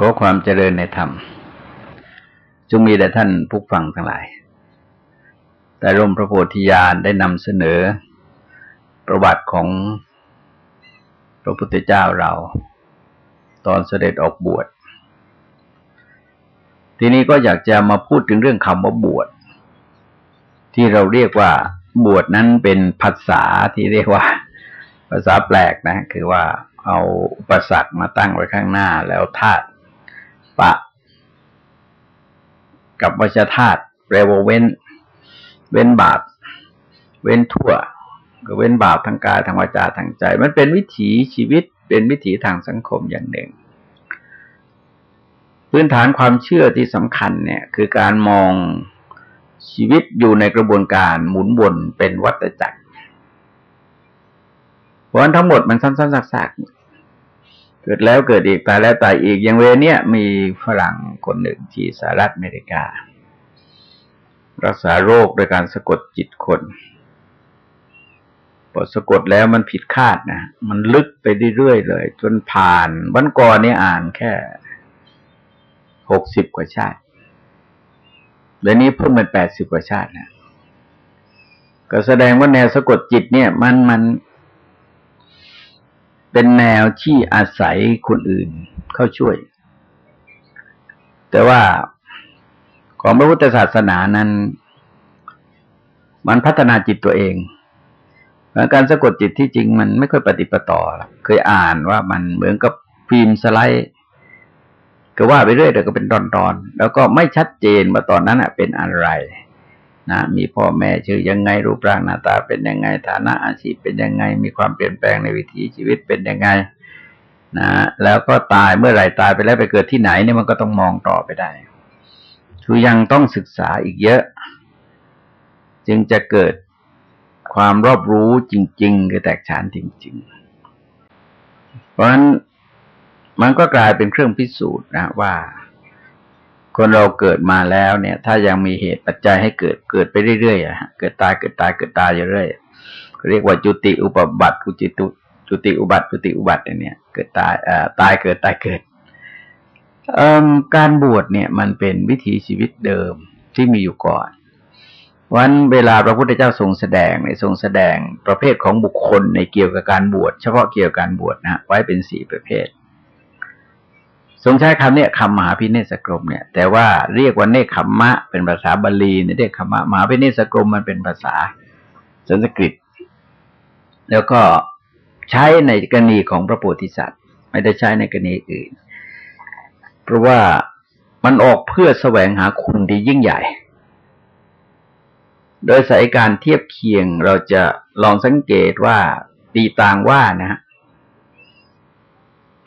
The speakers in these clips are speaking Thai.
ขอความเจริญในธรรมจงมีแด่ท่านผู้ฟังทั้งหลาย แต่ร่มพระโพธิญาณได้นำเสนอ ประวัติของพระพุทธเจ้าเรา ตอนเสด็จออกบวช ทีนี้ก็อยากจะมาพูดถึงเรื่องคำว่าบวช ที่เราเรียกว่า บวชนั้นเป็นภาษาที่เรียกว่า ภาษาแปลกนะ คือว่าเอาอุปสรรคมาตั้งไว้ข้างหน้าแล้วธาตุ ปะ กับวัชธาตุแปลว่าเว้น เว้นบาป เว้นทั่ว ก็เว้นบาปทางกายทางวาจาทางใจ มันเป็นวิถีชีวิตเป็นวิถีทางสังคมอย่างหนึ่ง พื้นฐานความเชื่อที่สำคัญเนี่ย คือการมองชีวิตอยู่ในกระบวนการหมุนวนเป็นวัฏจักรเพราะทั้งหมดมันซ้ำๆซากๆ เกิดแล้วเกิดอีกตายแล้วตายอีกอย่างเวเนี้ยมีฝรั่งคนหนึ่งที่สหรัฐอเมริกา รักษาโรคโดยการสะกดจิตคนพอสะกดแล้วมันผิดคาดนะมันลึกไปเรื่อยๆเลย จนผ่านวันก่อนนี่อ่านแค่หกสิบกว่าชาติเดี๋ยวนี้เพิ่มเป็นแปดสิบกว่าชาตินะก็แสดงว่าแนวสะกดจิตเนี่ย มันมัน เป็นแนวที่อาศัยคนอื่นเข้าช่วย แต่ว่าของพระพุทธศาสนานั้น มันพัฒนาจิตตัวเองการสะกดจิตที่จริงมันไม่ค่อยปฏิปต่อ เคยอ่านว่ามันเหมือนกับฟิล์มสไลด์ก็ว่าไปเรื่อยแต่ก็เป็นตอนๆแล้วก็ไม่ชัดเจนว่าตอนนั้นเป็นอะไร นะมีพ่อแม่ชื่อยังไงรูปร่างหน้าตาเป็นยังไงฐานะอาชีพเป็นยังไง มีความเปลี่ยนแปลงในวิถีชีวิตเป็นยังไงนะแล้วก็ตายเมื่อไหร่ตายไปแล้วไปเกิดที่ไหนเนี่ยมันก็ต้องมองต่อไปได้คือยังต้องศึกษาอีกเยอะ จึงจะเกิดความรอบรู้จริง ๆ คือแตกฉานจริง ๆ เพราะฉะนั้นมันก็กลายเป็นเครื่องพิสูจน์นะว่า คนเราเกิดมาแล้วเนี่ย ถ้ายังมีเหตุปัจจัยให้เกิดเกิดไปเรื่อยๆอะเกิดตายเกิดตายเกิดตายอยู่เรื่อยเรียกว่าจุติอุปบัติกุจิตุจุติอุบัติจุติอุบัติเนี่ย เกิดตายเอ่าตายเกิดตายเกิดการบวชเนี่ย มันเป็นวิถีชีวิตเดิมที่มีอยู่ก่อนวันเวลาพระพุทธเจ้าทรงแสดงในทรงแสดงประเภทของบุคคลในเกี่ยวกับการบวชเฉพาะเกี่ยวกับการบวชนะไว้เป็นสี่ประเภท ทรงใช้คำเนี่ยคำมหาพิเนศกรมเนี่ย แต่ว่าเรียกว่าเนคขมมะ เป็นภาษาบาลีเนี่ยเรียกคำมะมหาพิเนศกรมมันเป็นภาษาสันสกฤต แล้วก็ใช้ในกรณีของพระโพธิสัตว์ ไม่ได้ใช้ในกรณีอื่น เพราะว่ามันออกเพื่อแสวงหาคุณที่ยิ่งใหญ่ โดยสายการเทียบเคียงเราจะลองสังเกตว่าตีต่างว่านะฮะ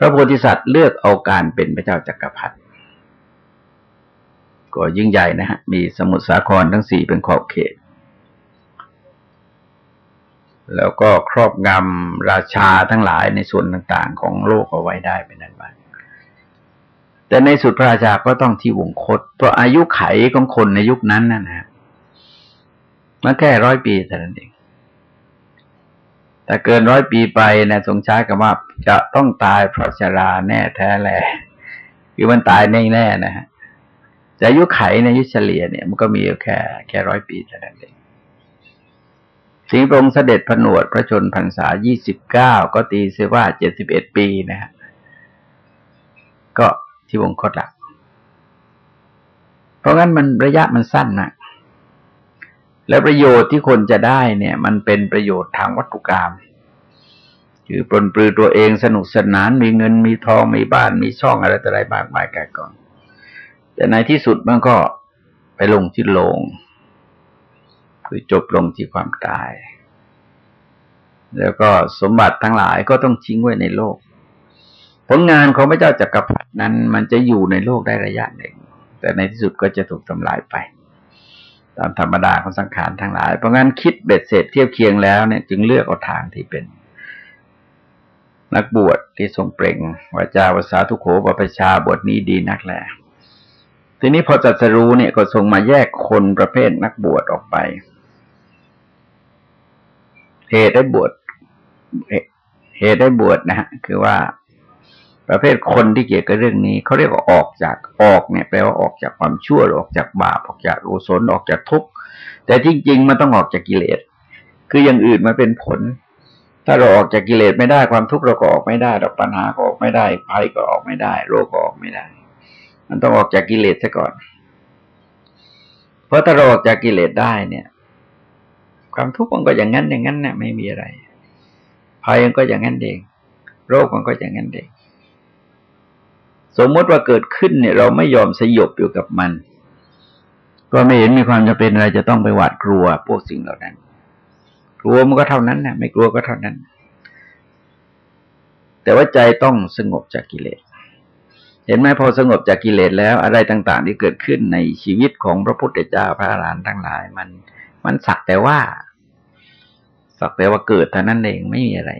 พระโพธิสัตว์เลือกเอาการเป็นพระเจ้าจักรพรรดิก็ยิ่งใหญ่นะฮะ มีสมุทรสาครทั้งสี่เป็นขอบเขต แล้วก็ครอบงำราชาทั้งหลายในส่วนต่าง ๆ ของโลกเอาไว้ได้เป็นนั้นไปแต่ในสุดพระราชาก็ต้องที่วงคต เพราะอายุไขของคนในยุคนั้นนั่นนะมันแค่ร้อยปีเท่านั้นเอง แต่เกินร้อยปีไปนะทรงใช้คำว่าจะต้องตายเพราะชราแน่แท้แหละคือมันตายแน่แน่นะฮะแต่อายุไขในยุเฉลี่ยเนี่ยมันก็มีแค่แค่ร้อยปีเท่านั้นเองสิงห์ระองค์เสด็จผนวดพระชนพรรษายี่สิบเก้าก็ตีเสียว่าเจ็ดสิบเอ็ดปีนะฮะก็ที่วงคตหลัก เพราะงั้นมันระยะมันสั้นนะ แล้วประโยชน์ที่คนจะได้เนี่ย มันเป็นประโยชน์ทางวัตถุกรรมคือปลนปลือตัวเองสนุกสนานมีเงินมีทองมีบ้านมีช่องอะไรต่ออะไรมากมายแก่ก่อน แต่ในที่สุดมันก็ไปลงที่ลง คือจบลงที่ความตาย แล้วก็สมบัติทั้งหลายก็ต้องทิ้งไว้ในโลก ผลงานของพระเจ้าจักรพรรดินั้น มันจะอยู่ในโลกได้ระยะหนึ่ง แต่ในที่สุดก็จะถูกทำลายไป ตามธรรมดาของสังขารทั้งหลาย เพราะงั้นคิดเบ็ดเสร็จเทียบเคียงแล้วเนี่ยจึงเลือกเอาทางที่เป็น นักบวชที่ทรงเปล่งวาจาวาสาทุโขปปชาบทนี้ดีนักแลทีนี้พอจัดสรู้เนี่ยก็ทรงมาแยกคนประเภทนักบวชออกไปเหตุได้บวชเหตุได้บวชนะฮะคือว่า ประเภทคนที่เกี่ยวกับเรื่องนี้เขาเรียกว่าออกจากออกเนี่ยแปลว่าออกจากความชั่วออกจากบาปออกจากอุศลออกจากทุกข์แต่จริง ๆ มันต้องออกจากกิเลส คืออย่างอื่นมันเป็นผล ถ้าเราออกจากกิเลสไม่ได้ความทุกข์เราก็ออกไม่ได้ดอกปัญหาก็ออกไม่ได้ภัยก็ออกไม่ได้ โรคก็ออกไม่ได้ มันต้องออกจากกิเลสซะก่อน เพราะถ้าเราออกจากกิเลสได้เนี่ย ความทุกข์มันก็อย่างนั้นอย่างนั้นเนี่ยไม่มีอะไรภัยมันก็อย่างนั้นเอง โรคมันก็อย่างนั้นเอง สมมติว่าเกิดขึ้นเนี่ย เราไม่ยอมสยบอยู่กับมัน ก็ไม่เห็นมีความจำเป็นอะไรจะต้องไปหวาดกลัวพวกสิ่งเหล่านั้น กลัวมันก็เท่านั้นนะไม่กลัวก็เท่านั้น แต่ว่าใจต้องสงบจากกิเลส เห็นไหมพอสงบจากกิเลสแล้วอะไรต่าง ๆ ที่เกิดขึ้นในชีวิตของพระพุทธเจ้าพระอรหันต์ทั้งหลาย มันมันสักแต่ว่า สักแต่ว่าเกิดเท่านั้นเองไม่มีอะไร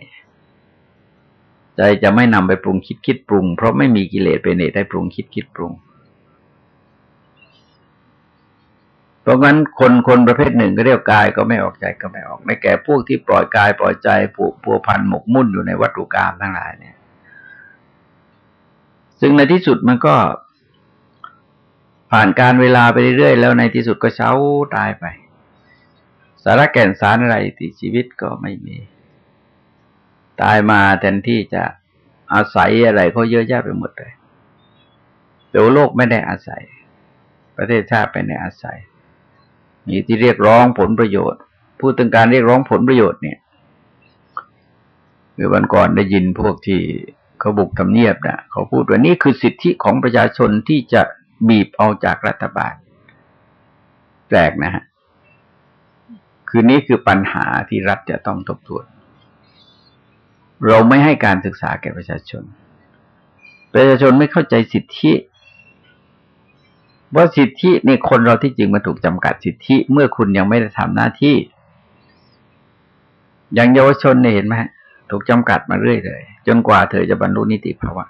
ใจจะไม่นำไปปรุงคิดคิดปรุง เพราะไม่มีกิเลสเป็นเหตุให้ปรุงคิดคิดปรุง เพราะงั้นคนคนประเภทหนึ่งก็เรียกกายก็ไม่ออกใจก็ไม่ออกในแก่พวกที่ปล่อยกายปล่อยใจผูกพัวพันหมกมุ่นอยู่ในวัตถุกรรมทั้งหลายเนี่ย ซึ่งในที่สุดมันก็ผ่านการเวลาไปเรื่อยๆแล้วในที่สุดก็เช้าตายไป สาระแก่นสารอะไรที่ชีวิตก็ไม่มี ตายมาแทนที่จะอาศัยอะไรเขาเยอะแยะไปหมดเลยเดี๋ยวโลกไม่ได้อาศัย ประเทศชาติไปในอาศัย มีที่เรียกร้องผลประโยชน์ พูดถึงการเรียกร้องผลประโยชน์เนี่ยคือวันก่อนได้ยินพวกที่เขาบุกทำเนียบนะเขาพูดว่านี่คือสิทธิของประชาชนที่จะบีบเอาจากรัฐบาล แปลกนะฮะ คือนี้คือปัญหาที่รัฐจะต้องทบทวน เราไม่ให้การศึกษาแก่ประชาชน ประชาชนไม่เข้าใจสิทธิว่าสิทธิในคนเราที่จริงมาถูกจำกัดสิทธิ เมื่อคุณยังไม่ได้ทำหน้าที่ อย่างเยาวชนเนี่ยเห็นไหมถูกจำกัดมาเรื่อยเลยจนกว่าเธอจะบรรลุนิติภาวะ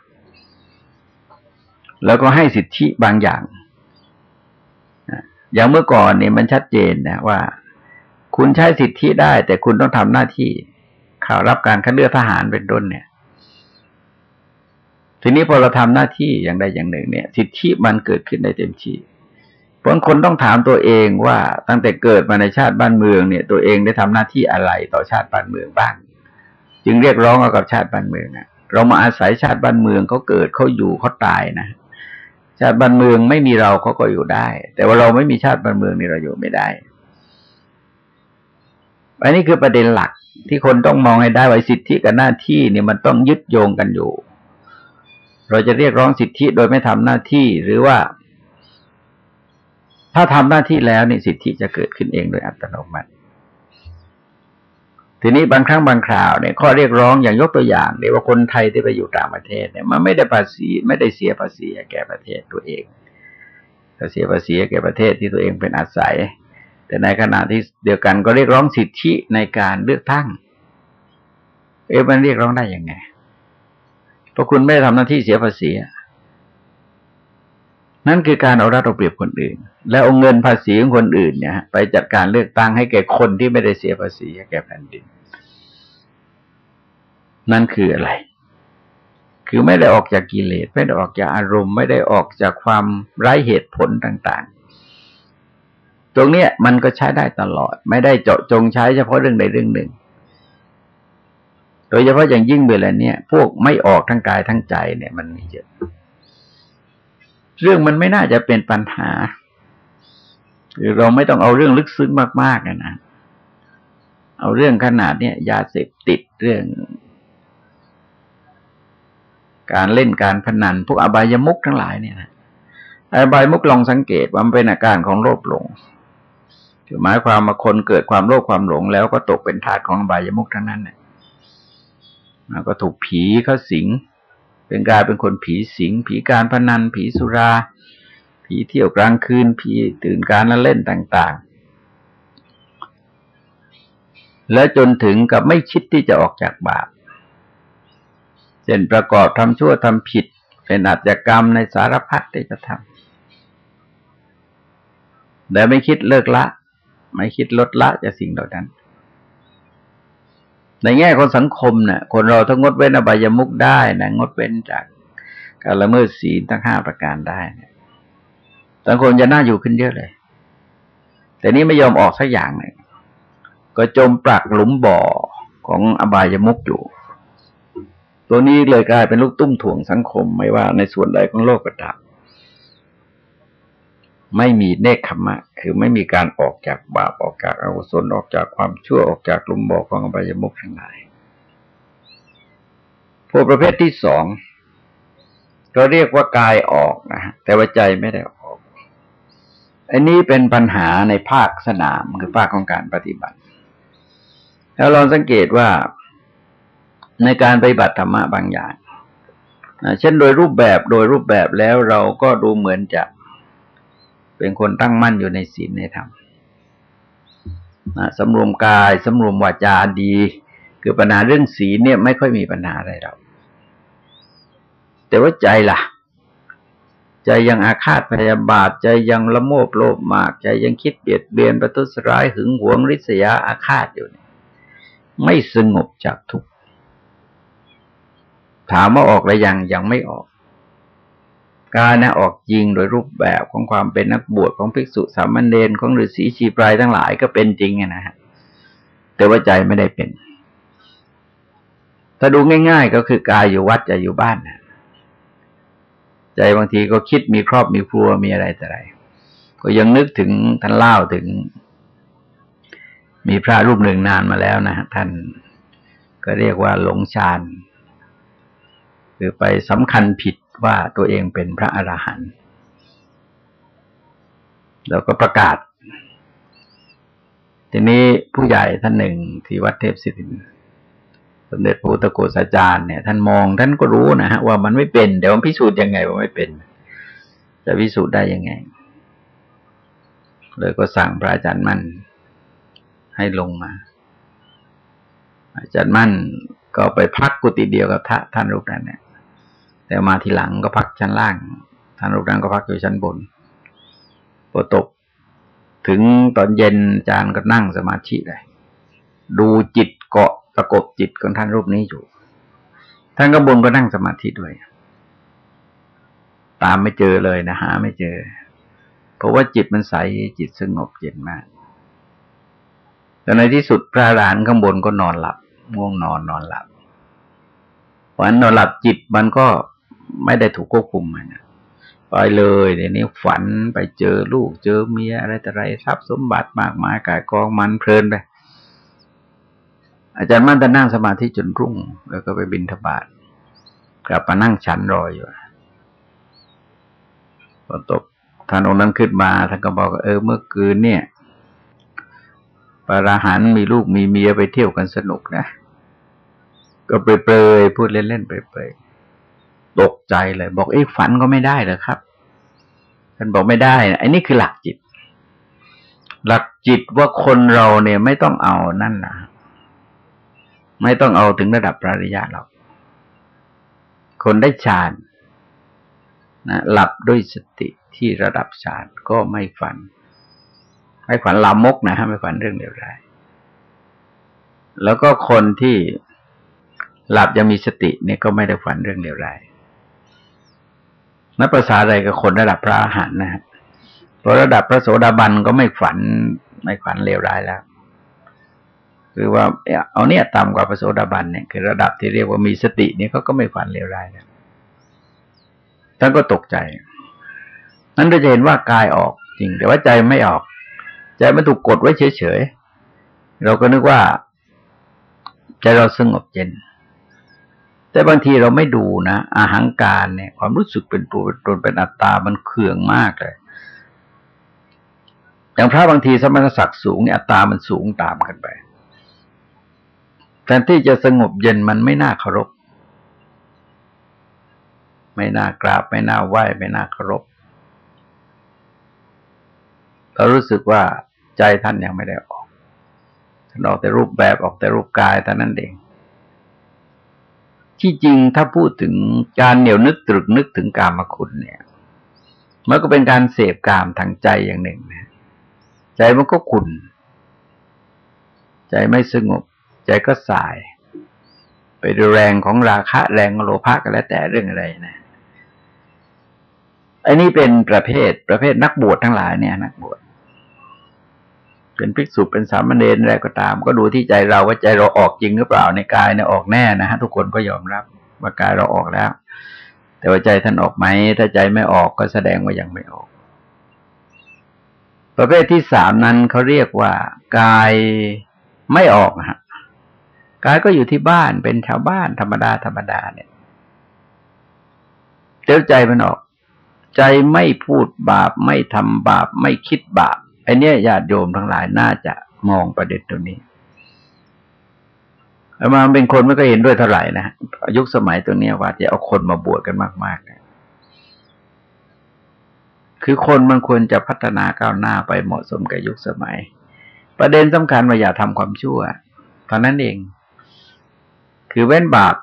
แล้วก็ให้สิทธิบางอย่าง อย่างเมื่อก่อนเนี่ยมันชัดเจนนะว่า คุณใช้สิทธิได้ แต่คุณต้องทำหน้าที่ รับการคัดเลือกทหารเป็นต้นเนี่ย ทีนี้พอเราทำหน้าที่อย่างใดอย่างหนึ่ง เนี่ย สิทธิมันเกิดขึ้นได้เต็มที่เพราะคนต้องถามตัวเองว่าตั้งแต่เกิดมาในชาติบ้านเมืองเนี่ย ตัวเองได้ทำหน้าที่อะไรต่อชาติบ้านเมืองบ้าง จึงเรียกร้องเอากับชาติบ้านเมืองอะเรามาอาศัยชาติบ้านเมืองเขาเกิดเขาอยู่เขาตายนะชาติบ้านเมืองไม่มีเราเขาก็อยู่ได้ แต่ว่าเราไม่มีชาติบ้านเมืองนี่เราอยู่ไม่ได้อันนี้คือประเด็นหลัก ที่คนต้องมองให้ได้ว่าสิทธิกับหน้าที่เนี่ยมันต้องยึดโยงกันอยู่ เราจะเรียกร้องสิทธิโดยไม่ทำหน้าที่หรือว่า ถ้าทำหน้าที่แล้วนี่สิทธิจะเกิดขึ้นเองโดยอัตโนมัติ ทีนี้บางครั้งบางคราวเนี่ยข้อเรียกร้องอย่างยกตัวอย่างเดี๋ยวว่าคนไทยที่ไปอยู่ต่างประเทศเนี่ยมันไม่ได้ภาษีไม่ได้เสียภาษีแก่ประเทศตัวเองแต่เสียภาษีแก่ประเทศที่ตัวเองเป็นอาศัย แต่ในขณะที่เดียวกันก็เรียกร้องสิทธิในการเลือกตั้ง เอ๊ะมันเรียกร้องได้ยังไง เพราะคุณไม่ได้ทำหน้าที่เสียภาษีนั่นคือการเอารัดเอาเปรียบคนอื่น แล้วเอาเงินภาษีของคนอื่นเนี่ย ไปจัดการเลือกตั้งให้แก่คนที่ไม่ได้เสียภาษีแก่แผ่นดิน นั่นคืออะไร คือไม่ได้ออกจากกิเลสไม่ได้ออกจากอารมณ์ ไม่ได้ออกจากความไร้เหตุผลต่างต รงเนี้ยมันก็ใช้ได้ตลอด ไม่ได้เจาะจงใช้เฉพาะเรื่องใดเรื่องหนึ่ง โดยเฉพาะอย่างยิ่งเวลาเนี้ยพวกไม่ออกทั้งกายทั้งใจเนี่ยมันมีเยอะเรื่องมันไม่น่าจะเป็นปัญหาหรือเราไม่ต้องเอาเรื่องลึกซึ้งมากๆนะ เอาเรื่องขนาดเนี้ยยาเสพติดเรื่อง การเล่นการพนัน พวกอบายมุกทั้งหลายเนี่ยนะอบายมุกลองสังเกตว่ามันเป็นอาการของโลภหลง หมายความว่าคนเกิดความโลภความหลงแล้วก็ตกเป็นทาสของบายมุกทั้งนั้นเนี่ยก็ถูกผีเขาสิง เป็นกายเป็นคนผีสิง ผีการพนัน ผีสุรา ผีเที่ยวกลางคืน ผีตื่นการละเล่นต่าง ๆ และจนถึงกับไม่คิดที่จะออกจากบาปเช่นประกอบทำชั่วทำผิด เป็นอาชญากรรมในสารพัดที่จะทำแต่ไม่คิดเลิกละ ไม่คิดลดละจากสิ่งเหล่านั้น ในแง่ของสังคมเนะ่ยคนเราถ้างดเว้นอบายมุกได้นะงดเว้นจากการละเมิดศีลทั้งห้าประการได้นี่ยสังคมจะน่าอยู่ขึ้นเยอะเลย แต่นี้ไม่ยอมออกสักอย่างเลยก็จมปลักหลุมบ่อของอบายมุกอยู่ตัวนี้เลยกลายเป็นลูกตุ้มถ่วงสังคมไม่ว่าในส่วนใดของโลกก็ตาม ไม่มีเนคขมะ คือไม่มีการออกจากบาปออกจากอกุศลออกจากความชั่วออกจากลุมบ่อของอบายมุกทั้งหลายพวกประเภทที่สองก็เรียกว่ากายออกนะแต่ว่าใจไม่ได้ออก อันนี้เป็นปัญหาในภาคสนามคือภาคของการปฏิบัติ แล้วลองสังเกตว่าในการปฏิบัติธรรมะบางอย่างเช่นโดยรูปแบบโดยรูปแบบแล้วเราก็ดูเหมือนจะ เป็นคนตั้งมั่นอยู่ในศีลในธรรมสำรวมกายสำรวมวาจาดี คือปัญหาเรื่องศีลเนี่ยไม่ค่อยมีปัญหาอะไรเราแต่ว่าใจล่ะ ใจยังอาฆาตพยาบาท ใจยังละโมบโลภมาก ใจยังคิดเบียดเบียนประทุษร้ายหึงหวงริษยาอาฆาตอยู่เนี่ยไม่สงบจากทุกข์ถามว่าออกหรือยังยังไม่ออก การนะออกจริงโดยรูปแบบของความเป็นนักบวชของภิกษุสามเณรของฤาษีชีปลายทั้งหลายก็เป็นจริงนะฮะแต่ว่าใจไม่ได้เป็น ถ้าดูง่าย ๆ ก็คือกายอยู่วัดใจอยู่บ้านนะใจบางทีก็คิดมีครอบมีครัวมีอะไรแต่ไร ก็ยังนึกถึงท่านเล่าถึง มีพระรูปหนึ่งนานมาแล้วนะท่านก็เรียกว่าหลงฌานคือไปสำคัญผิด ว่าตัวเองเป็นพระอรหันต์แล้วก็ประกาศ ทีนี้ผู้ใหญ่ท่านหนึ่งที่วัดเทพศิรินสมเด็จพระพุทธโกศาจารย์เนี่ยท่านมองท่านก็รู้นะฮะว่ามันไม่เป็นเดี๋ยวมันพิสูจน์ยังไงว่าไม่เป็น จะพิสูจน์ได้ยังไง เลยก็สั่งพระอาจารย์มั่น ให้ลงมา อาจารย์มั่นก็ไปพักกุฏิเดียวกับท่านรูปนั้นเนี่ย แต่มาทีหลังก็พักชั้นล่างท่านรูปนั้นก็พักอยู่ชั้นบนพอตกถึงตอนเย็นอาจารย์ก็นั่งสมาธิเลยดูจิตเกาะประกบจิตของท่านรูปนี้อยู่ ท่านก็บนก็นั่งสมาธิด้วย ตามไม่เจอเลยนะหาไม่เจอ เพราะว่าจิตมันใสจิตสงบเย็นมากแต่ในที่สุดพระหลานข้างบนก็นอนหลับง่วงนอนนอนหลับเพราะนั้นนอนหลับจิตมันก็ ไม่ได้ถูกควบคุมมันไปเลยเดี๋ยวนี้ฝันไปเจอลูกเจอเมียอะไรแต่ไรทรัพย์สมบัติมากมายกายกองมันเพลินไป อาจารย์มั่นจะนั่งสมาธิจนรุ่ง แล้วก็ไปบินทบาทกลับมานั่งฉันรออยู่พอตกท่านองค์นั้นขึ้นมาท่านก็บอกเออเมื่อคืนเนี่ยปาราหันมีลูกมีเมียไปเที่ยวกันสนุกนะ ก็เปรยๆพูดเล่นๆเปรยๆ ตกใจเลย บอกเอ้ฝันก็ไม่ได้เลยครับท่านบอกไม่ได้ไอันนี้คือหลักจิต หลักจิตว่าคนเราเนี่ยไม่ต้องเอานั่นนะไม่ต้องเอาถึงระดับปริยะหรอกคนได้ฌานนะหลับด้วยสติที่ระดับฌานก็ไม่ฝัน ไม่ฝันลามกนะฮะไม่ฝันเรื่องเดียวร้ายแล้วก็คนที่หลับยังมีสติเนี่ยก็ไม่ได้ฝันเรื่องเดียวร้าย นับภาษาอะไรกับคนระดับพระอาหารนะฮะพอระดับพระโสดาบันก็ไม่ฝันไม่ฝันเลวร้ายแล้ว คือว่าเอาเนี่ยต่ำกว่าพระโสดาบันเนี่ยคือระดับที่เรียกว่ามีสติเนี่ยเขาก็ไม่ฝันเลวร้ายนะท่านก็ตกใจ นั้นเราจะเห็นว่ากายออกจริง แต่ว่าใจไม่ออก ใจมันถูกกดไว้เฉยๆเราก็นึกว่าใจเราสงบเย็น แต่บางทีเราไม่ดูนะอาหางการเนี่ย ความรู้สึกเป็นตัวเป็นตนเป็นอัตตา มันเคืองมากเลย อย่างพระบางทีสมณศักดิ์สูงอัตตามันสูงตามกันไปแทนที่จะสงบเย็นมันไม่น่าเคารพ ไม่น่ากราบ ไม่น่าไหว้ ไม่น่าเคารพเรารู้สึกว่าใจท่านยังไม่ได้ออกท่านออกแต่รูปแบบออกแต่รูปกายแต่นั้นเอง ที่จริงถ้าพูดถึงการเหนียวนึกตรึกนึกถึงกามคุณเนี่ยมันก็เป็นการเสพกามทางใจอย่างหนึ่งนะใจมันก็ขุนใจไม่สงบ ใจก็สาย ไปดูแรงของราคะแรงโลภะก็แล้วแต่เรื่องอะไรนะอันนี้เป็นประเภทประเภทนักบวชทั้งหลายเนี่ย นักบวช เป็นภิกษุเป็นสามเณรอะไรก็ตาม ก็ดูที่ใจเราว่าใจเราออกจริงหรือเปล่าในกายเนี่ยออกแน่นะฮะทุกคนก็ยอมรับว่ากายเราออกแล้ว แต่ว่าใจท่านออกไหมถ้าใจไม่ออกก็แสดงว่ายังไม่ออก ประเภทที่สามนั้นเขาเรียกว่ากายไม่ออกฮะกายก็อยู่ที่บ้านเป็นชาวบ้านธรรมดาธรรมดาเนี่ยเจ้าใจมันออก ใจไม่พูดบาปไม่ทำบาป ไม่คิดบาป ไอ้นี้ญาติโยมทั้งหลายน่าจะมองประเด็นตัวนี้อามาเป็นคนไม่ก็เห็นด้วยเท่าไหร่นะยุคสมัยตัวนี้ว่าจะเอาคนมาบวชกันมากๆนะคือคนมันควรจะพัฒนาก้าวหน้าไปเหมาะสมกับยุคสมัย ประเด็นสำคัญว่าอย่าทำความชั่วเท่านั้นเอง คือเว้นบาป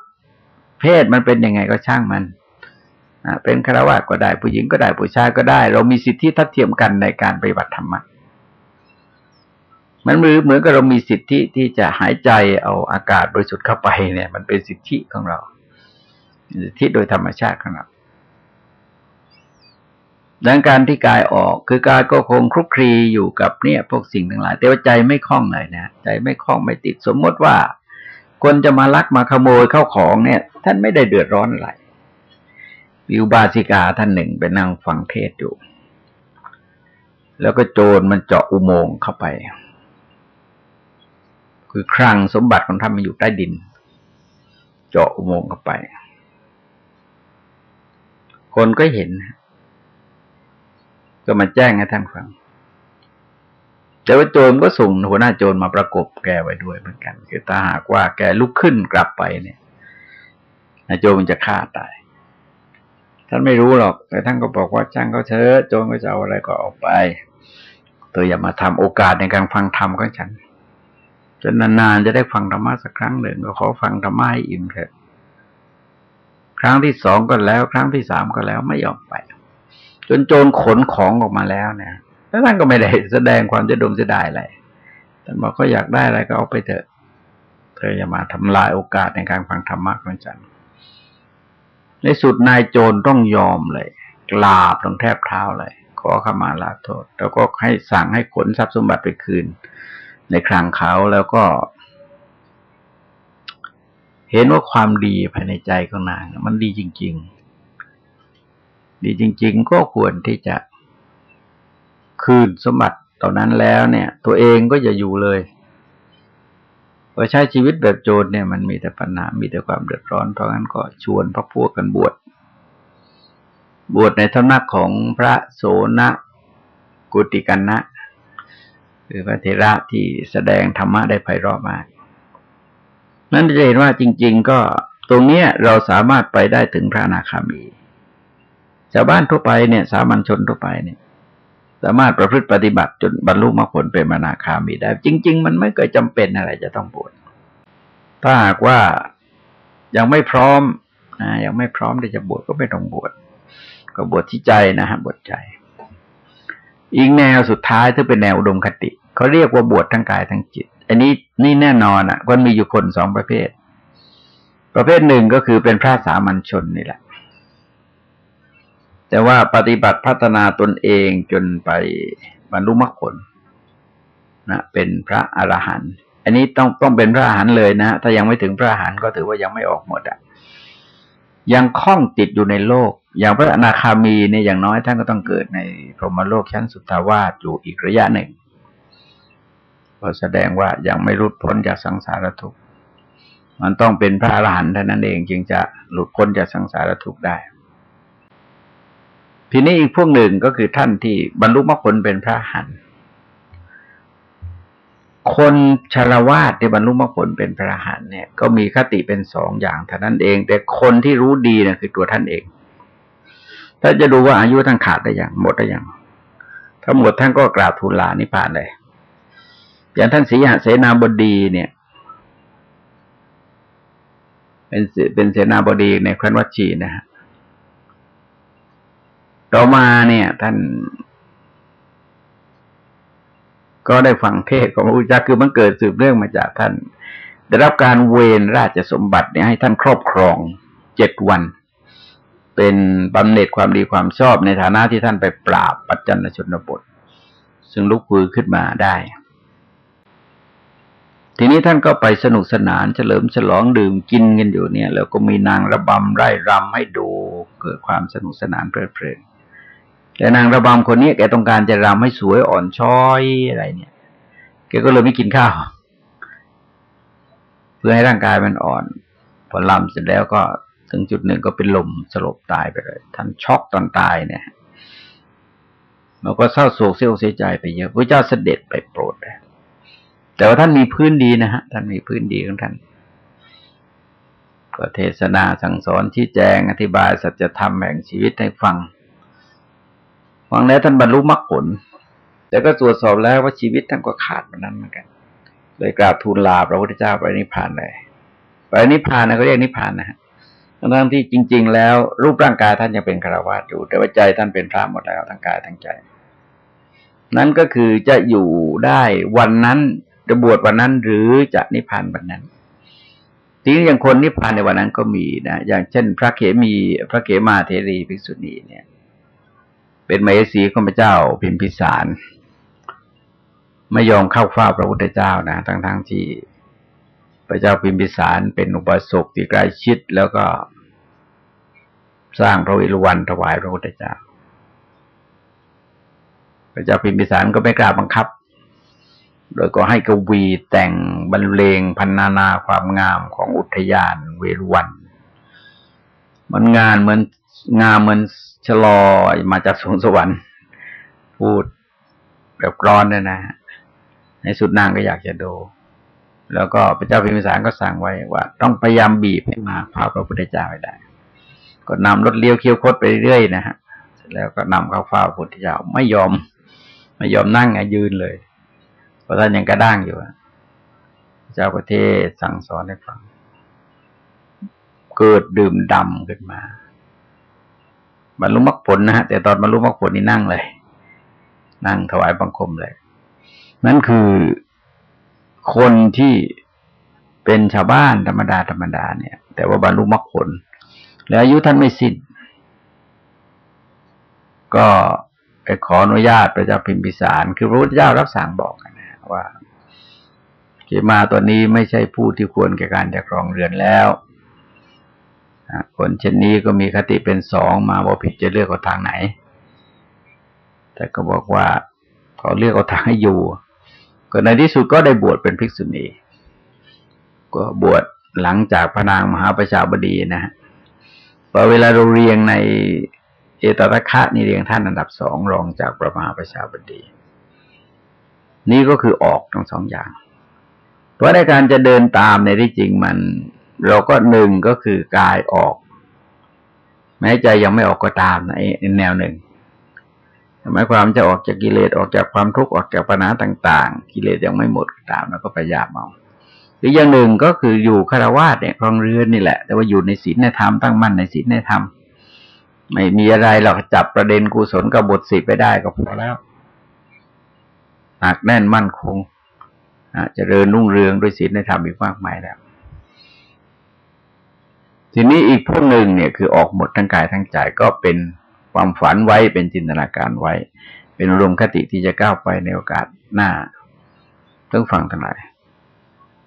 เพศมันเป็นยังไงก็ช่างมัน เป็นคารวะก็ได้ ผู้หญิงก็ได้ผู้ชายก็ได้ เรามีสิทธิทัดเทียมกันในการปฏิบัติธรรมะมันมือเหมือนกับเรามีสิทธิที่จะหายใจเอาอากาศบริสุทธิ์เข้าไปเนี่ย มันเป็นสิทธิของเรา สิทธิโดยธรรมชาติของเราดังการที่กายออกคือกายก็คงคลุกคลีอยู่กับเนี่ยพวกสิ่งทั้งหลาย แต่ว่าใจไม่คล้องเลยนะใจไม่คล้องไม่ติดสมมติว่า คนจะมาลักมาขโมยเข้าของเนี่ย ท่านไม่ได้เดือดร้อนอะไร วิวบาสิกาท่านหนึ่งไปนั่งฟังเทศอยู่ แล้วก็โจรมันเจาะอุโมงค์เข้าไป คือคลังสมบัติของท่านมันอยู่ใต้ดิน เจาะอุโมงค์เข้าไป คนก็เห็น ก็มาแจ้งให้ท่านฟัง แต่ว่าโจรก็ส่งหัวหน้าโจรมาประกบแกไว้ด้วยเหมือนกัน คือถ้าหากว่าแกลุกขึ้นกลับไปเนี่ยนายโจรมันจะฆ่าตาย ท่านไม่รู้หรอก แต่ท่านก็บอกว่าช่างเขาเชิญโจรก็จะเอาอะไรก็ออกไปตัวอย่ามาทำโอกาสในการฟังธรรมของฉันจนนานๆจะได้ฟังธรรมะสักครั้งหนึ่งก็ขอฟังธรรมะให้อิ่มเถอะครั้งที่สองก็แล้ว ครั้งที่สามก็แล้วไม่ยอมไป จนโจรขนของออกมาแล้วเนี่ยแล้วท่านก็ไม่ได้แสดงความจะดมจะได้อะไรท่านบอกเขาอยากได้อะไรก็เอาไปเถอะ เธออย่ามาทำลายโอกาสในการฟังธรรมะของฉัน ในสุดนายโจรต้องยอมเลยกราบลงแทบเท้าเลย ขอขมาลาโทษ แล้วก็ให้สั่งให้ขนทรัพย์สมบัติไปคืน ในคลังเขาแล้วก็ เห็นว่าความดีภายในใจของนาง มันดีจริง ๆ ดีจริง ๆ ก็ควรที่จะคืนสมบัติตอนนั้นแล้วเนี่ย ตัวเองก็อย่าอยู่เลย พอใช้ชีวิตแบบโจรเนี่ยมันมีแต่ปัญหา มีแต่ความเดือดร้อน เพราะงั้นก็ชวนพระพวกกันบวช บวชในธรรมนักของพระโสนกุติกันนะคือพระเทระที่แสดงธรรมะได้ไพเราะมาก นั้นจะเห็นว่าจริง ๆ ก็ตรงเนี้ยเราสามารถไปได้ถึงพระนาคามี ชาวบ้านทั่วไปเนี่ย สามัญชนทั่วไปเนี่ย สามารถประพฤติปฏิบัติจนบรรลุมรรคผลเป็นมนาคามีได้ จริง ๆ มันไม่เคยจำเป็นอะไรจะต้องบวชถ้าหากว่ายังไม่พร้อมนะยังไม่พร้อมที่จะบวชก็ไม่ต้องบวชก็บวชที่ใจนะฮะบวชใจ อีกแนวสุดท้ายที่เป็นแนวอุดมคติเขาเรียกว่าบวชทั้งกายทั้งจิต อันนี้นี่แน่นอนอะมันมีอยู่คนสองประเภท ประเภทหนึ่งก็คือเป็นพระสามัญชนนี่แหละ แต่ว่าปฏิบัติพัฒนาตนเองจนไปบรรลุมรรคผลนะเป็นพระอรหันต์อันนี้ต้องต้องเป็นพระอรหันต์เลยนะถ้ายังไม่ถึงพระอรหันต์ก็ถือว่ายังไม่ออกหมดอะยังคล้องติดอยู่ในโลก อย่างพระอนาคามีเนี่ยอย่างน้อยท่านก็ต้องเกิดในพรหมโลกชั้นสุทาวาสอยู่อีกระยะหนึ่งก็แสดงว่ายังไม่รุดพ้นจากสังสารทุกข์มันต้องเป็นพระอรหันต์เท่านั้นเองจึงจะหลุดพ้นจากสังสารทุกข์ได้ ทีนี้อีกพวกหนึ่งก็คือท่านที่บรรลุมรรคผลเป็นพระหันคนชารวาสที่บรรลุมรรคผลเป็นพระหันเนี่ย ก็มีคติเป็นสองอย่างเท่านั้นเอง แต่คนที่รู้ดีนะคือตัวท่านเอง ถ้าจะดูว่าอายุท่านขาดได้อย่างหมดได้อย่างถ้าหมดท่านก็กราบทูลลานิพพานเลยอย่างท่านศรีหเสนาบดีเนี่ย เป็นเป็นเสนาบดีในครันวัชีนะฮะ ต่อมาเนี่ย ท่าน ก็ได้ฟังเทศของพระพุทธเจ้าคือมันเกิดสืบเรื่องมาจากท่าน ได้รับการเวนราชสมบัติเนี่ยให้ท่านครอบครองเจ็ดวัน เป็นบำเหน็จความดีความชอบในฐานะที่ท่านไปปราบปัจจันชนบท ซึ่งลุกพือขึ้นมาได้ทีนี้ท่านก็ไปสนุกสนานเฉลิมฉลองดื่มกินกันอยู่เนี่ย แล้วก็มีนางระบำไร่รำให้ดูเกิดความสนุกสนานเพลิดเพลิน แต่นางระบำคนนี้แกต้องการจะรำให้สวยอ่อนช้อยอะไรเนี่ย แกก็เลยไม่กินข้าว เพื่อให้ร่างกายมันอ่อน พอรำเสร็จแล้วก็ถึงจุดหนึ่งก็เป็นลมสลบตายไปเลยท่านช็อกตอนตายเนี่ยเราก็เศร้าโศกเสียเสียใจไปเยอะพระเจ้าเสด็จไปโปรดแต่ว่าท่านมีพื้นดีนะฮะท่านมีพื้นดีของท่านก็เทศนาสั่งสอนชี้แจงอธิบายสัจธรรมแห่งชีวิตให้ฟัง ฟังแล้วท่านบรรลุมรรคผล แต่ก็ตรวจสอบแล้วว่าชีวิตท่านก็ขาดมันนั้นเหมือนกันเลยกราบทูลลาพระพุทธเจ้าไปนิพพานเลยไปนิพพานนะเขาเรียกนิพพานนะฮะทั้งที่จริง ๆ แล้วรูปร่างกายท่านยังเป็นคารวะอยู่ แต่ว่าใจท่านเป็นพระหมดแล้วทั้งกายทั้งใจ นั้นก็คือจะอยู่ได้วันนั้นจะบวชวันนั้นหรือจะนิพพานวันนั้นทีนี้อย่างคนนิพพานในวันนั้นก็มีนะอย่างเช่น พระเขมีพระเขมาเทรีภิกษุณีเนี่ย เป็นมเหสีของพระเจ้าพิมพิสาร ไม่ยอมเข้าเฝ้าพระพุทธเจ้านะทั้งๆทที่พระเจ้าพิมพิสารเป็นอุปสมบทที่ใกล้ชิดแล้วก็ สร้างพระวิรุวันถวายพระพุทธเจ้า พระเจ้าพิมพิสารก็ไม่กล้าบังคับ โดยก็ให้กวีแต่งบรรเลงพันนานาความงามของอุทยานเวรุวัน มันงานเหมือนงามเหมือน ชะลอมาจากสวงสวรรค์ พูดแบบกรอนเนี่ยนะในสุดนางก็อยากจะดู แล้วก็พระเจ้าพิมพิสารก็สั่งไว้ว่า ต้องพยายามบีบให้มาพาพระพุทธเจ้าให้ได้ ก็นำรถเลี้ยวเคี้ยวคดไปเรื่อยนะฮะแล้วก็นำเข้าเฝ้าพระพุทธเจ้าไม่ยอม ไม่ยอมนั่งไงยืนเลย เพราะท่านยังกระด้างอยู่พระเจ้าประเทศสั่งสอนให้ฟัง เกิดดื่มดำขึ้นมา บรรลุมรรคผลนะฮะแต่ตอนบรรลุมรรคผลนี่นั่งเลย นั่งถวายบังคมเลย นั่นคือคนที่เป็นชาวบ้านธรรมดาธรรมดาเนี่ย แต่ว่าบรรลุมรรคผล แล้วอายุท่านไม่สิ้นก็ไปขออนุญาตพระเจ้าพิมพิสาร คือพระพุทธเจ้ารับสั่งบอกนะว่าเกมาตัวนี้ไม่ใช่ผู้ที่ควรแก่การจะครองเรือนแล้ว คนเช่นนี้ก็มีคติเป็นสองมาว่าผิดจะเลือกเอาทางไหน แต่ก็บอกว่าเขาเลือกเอาทางให้อยู่ก็ในที่สุดก็ได้บวชเป็นภิกษุณี ก็บวชหลังจากพระนางมหาประชาบดีนะฮะพอเวลาเราเรียงในเอตตะคะนี่เรียงท่านอันดับสองรองจากพระมหาประชาบดี นี่ก็คือออกทั้งสองอย่าง เพราะในการจะเดินตามในที่จริงมัน เราก็หนึ่งก็คือกายออก แม้ใจยังไม่ออกก็ตามในแนวหนึ่งหมายความจะออกจากกิเลสออกจากความทุกข์ออกจากปัญหาต่าง ๆ กิเลสยังไม่หมดตามแล้วก็พยายามเอาอีกอย่างหนึ่งก็คืออยู่คารวาสเนี่ยครองเรือนนี่แหละ แต่ว่าอยู่ในศีลในธรรมตั้งมั่นในศีลในธรรมไม่มีอะไรหรอกจับประเด็นกุศลกับบทสิบไปได้ก็พอแล้วหนักแน่นมั่นคงจะเริญรุ่งเรืองด้วยศีลในธรรมอีกมากมายแล้ว ทีนี้อีกพวกหนึ่งเนี่ยคือออกหมดทั้งกายทั้งใจก็เป็นความฝันไว้เป็นจินตนาการไว้ เป็นรวมคติที่จะก้าวไปในโอกาสหน้าต้องฟังทั้งหลาย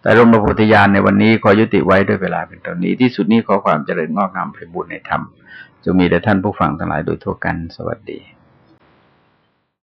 แต่รมประพุทธญาณในวันนี้ขอยุติไว้ด้วยเวลาเป็นตอนนี้ที่สุดนี้ขอความเจริญงอกงามไปบุญในธรรมจะมีแต่ท่านผู้ฟังทั้งหลายโดยทั่วกันสวัสดี